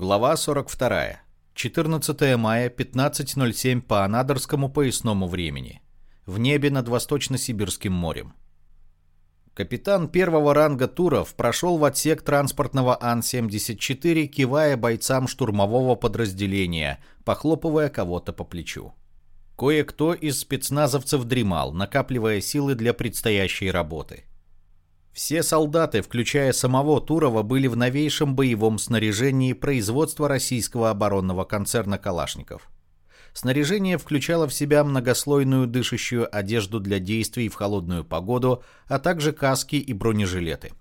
Глава 42. 14 мая, 15.07 по анадырскому поясному времени. В небе над Восточно-Сибирским морем. Капитан первого ранга Туров прошел в отсек транспортного Ан-74, кивая бойцам штурмового подразделения, похлопывая кого-то по плечу. Кое-кто из спецназовцев дремал, накапливая силы для предстоящей работы. Все солдаты, включая самого Турова, были в новейшем боевом снаряжении производства российского оборонного концерна «Калашников». Снаряжение включало в себя многослойную дышащую одежду для действий в холодную погоду, а также каски и бронежилеты.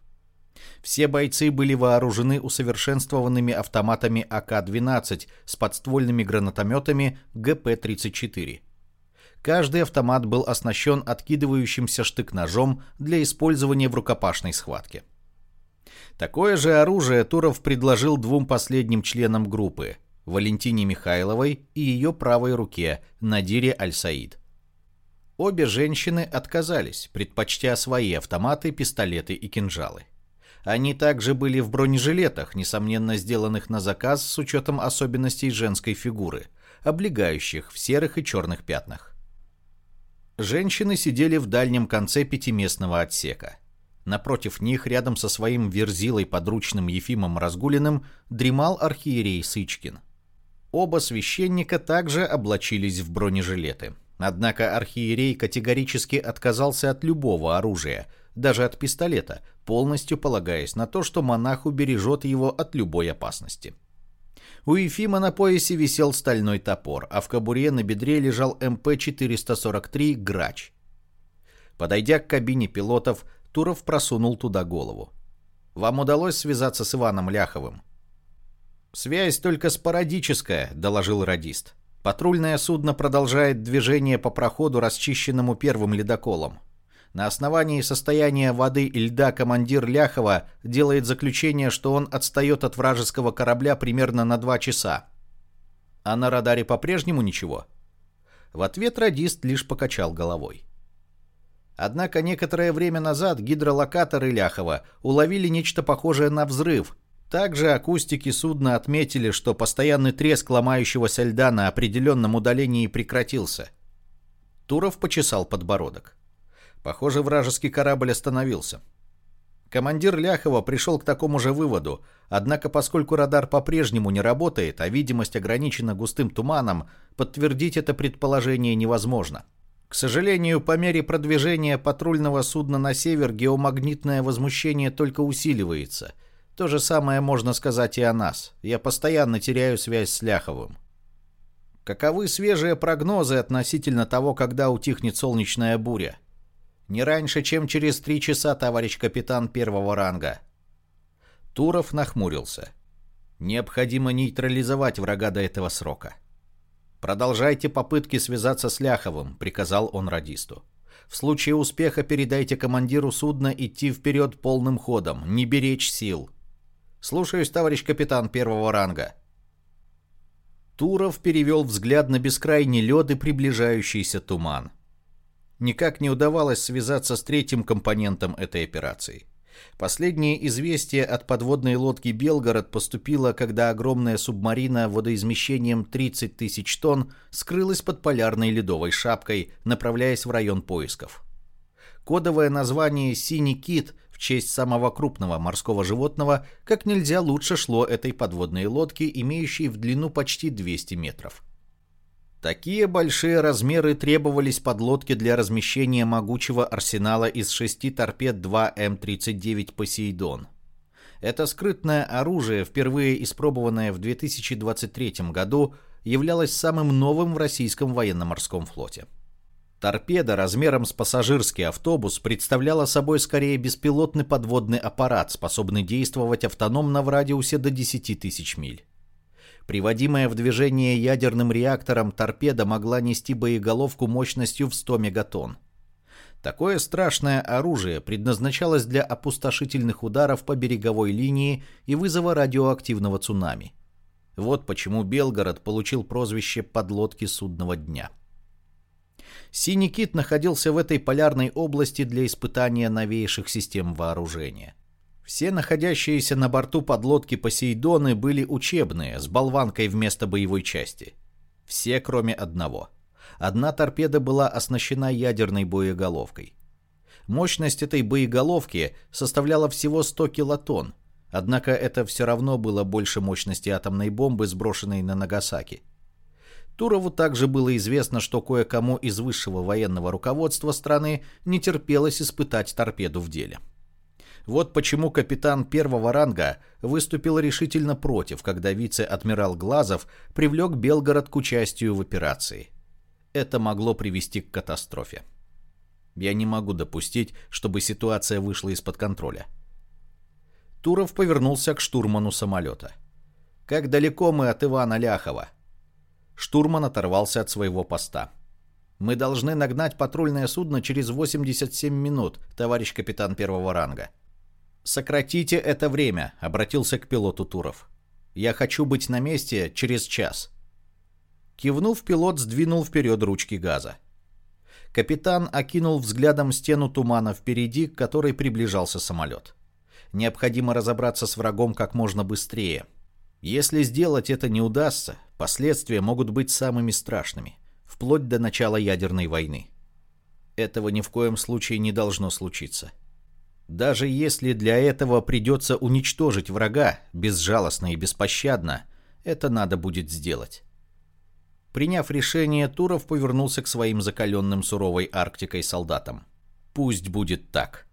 Все бойцы были вооружены усовершенствованными автоматами АК-12 с подствольными гранатометами ГП-34. Каждый автомат был оснащен откидывающимся штык-ножом для использования в рукопашной схватке. Такое же оружие Туров предложил двум последним членам группы – Валентине Михайловой и ее правой руке Надире Аль-Саид. Обе женщины отказались, предпочтя свои автоматы, пистолеты и кинжалы. Они также были в бронежилетах, несомненно сделанных на заказ с учетом особенностей женской фигуры, облегающих в серых и черных пятнах. Женщины сидели в дальнем конце пятиместного отсека. Напротив них, рядом со своим верзилой подручным Ефимом Разгулиным, дремал архиерей Сычкин. Оба священника также облачились в бронежилеты. Однако архиерей категорически отказался от любого оружия, даже от пистолета, полностью полагаясь на то, что монах убережет его от любой опасности. У Ефима на поясе висел стальной топор, а в кобуре на бедре лежал МП-443 «Грач». Подойдя к кабине пилотов, Туров просунул туда голову. «Вам удалось связаться с Иваном Ляховым?» «Связь только спорадическая», — доложил радист. «Патрульное судно продолжает движение по проходу, расчищенному первым ледоколом. На основании состояния воды и льда командир Ляхова делает заключение, что он отстает от вражеского корабля примерно на два часа. А на радаре по-прежнему ничего? В ответ радист лишь покачал головой. Однако некоторое время назад гидролокаторы Ляхова уловили нечто похожее на взрыв. Также акустики судна отметили, что постоянный треск ломающегося льда на определенном удалении прекратился. Туров почесал подбородок. Похоже, вражеский корабль остановился. Командир Ляхова пришел к такому же выводу, однако поскольку радар по-прежнему не работает, а видимость ограничена густым туманом, подтвердить это предположение невозможно. К сожалению, по мере продвижения патрульного судна на север геомагнитное возмущение только усиливается. То же самое можно сказать и о нас. Я постоянно теряю связь с Ляховым. Каковы свежие прогнозы относительно того, когда утихнет солнечная буря? Не раньше, чем через три часа, товарищ капитан первого ранга. Туров нахмурился. Необходимо нейтрализовать врага до этого срока. «Продолжайте попытки связаться с Ляховым», — приказал он радисту. «В случае успеха передайте командиру судна идти вперед полным ходом, не беречь сил. Слушаюсь, товарищ капитан первого ранга». Туров перевел взгляд на бескрайний лед и приближающийся туман никак не удавалось связаться с третьим компонентом этой операции. Последнее известие от подводной лодки «Белгород» поступило, когда огромная субмарина водоизмещением 30 тысяч тонн скрылась под полярной ледовой шапкой, направляясь в район поисков. Кодовое название «Синий кит» в честь самого крупного морского животного как нельзя лучше шло этой подводной лодке, имеющей в длину почти 200 метров. Такие большие размеры требовались подлодке для размещения могучего арсенала из шести торпед 2 М-39 «Посейдон». Это скрытное оружие, впервые испробованное в 2023 году, являлось самым новым в российском военно-морском флоте. Торпеда размером с пассажирский автобус представляла собой скорее беспилотный подводный аппарат, способный действовать автономно в радиусе до 10 тысяч миль. Приводимая в движение ядерным реактором торпеда могла нести боеголовку мощностью в 100 мегатонн. Такое страшное оружие предназначалось для опустошительных ударов по береговой линии и вызова радиоактивного цунами. Вот почему Белгород получил прозвище «подлодки судного дня». «Синий кит» находился в этой полярной области для испытания новейших систем вооружения. Все находящиеся на борту подлодки Посейдоны были учебные, с болванкой вместо боевой части. Все, кроме одного. Одна торпеда была оснащена ядерной боеголовкой. Мощность этой боеголовки составляла всего 100 килотонн, однако это все равно было больше мощности атомной бомбы, сброшенной на Нагасаки. Турову также было известно, что кое-кому из высшего военного руководства страны не терпелось испытать торпеду в деле. Вот почему капитан первого ранга выступил решительно против, когда вице-адмирал Глазов привлек Белгород к участию в операции. Это могло привести к катастрофе. Я не могу допустить, чтобы ситуация вышла из-под контроля. Туров повернулся к штурману самолета. «Как далеко мы от Ивана Ляхова?» Штурман оторвался от своего поста. «Мы должны нагнать патрульное судно через 87 минут, товарищ капитан первого ранга». «Сократите это время», — обратился к пилоту Туров. «Я хочу быть на месте через час». Кивнув, пилот сдвинул вперед ручки газа. Капитан окинул взглядом стену тумана впереди, к которой приближался самолет. Необходимо разобраться с врагом как можно быстрее. Если сделать это не удастся, последствия могут быть самыми страшными, вплоть до начала ядерной войны. Этого ни в коем случае не должно случиться. Даже если для этого придется уничтожить врага безжалостно и беспощадно, это надо будет сделать. Приняв решение, Туров повернулся к своим закаленным суровой Арктикой солдатам. «Пусть будет так.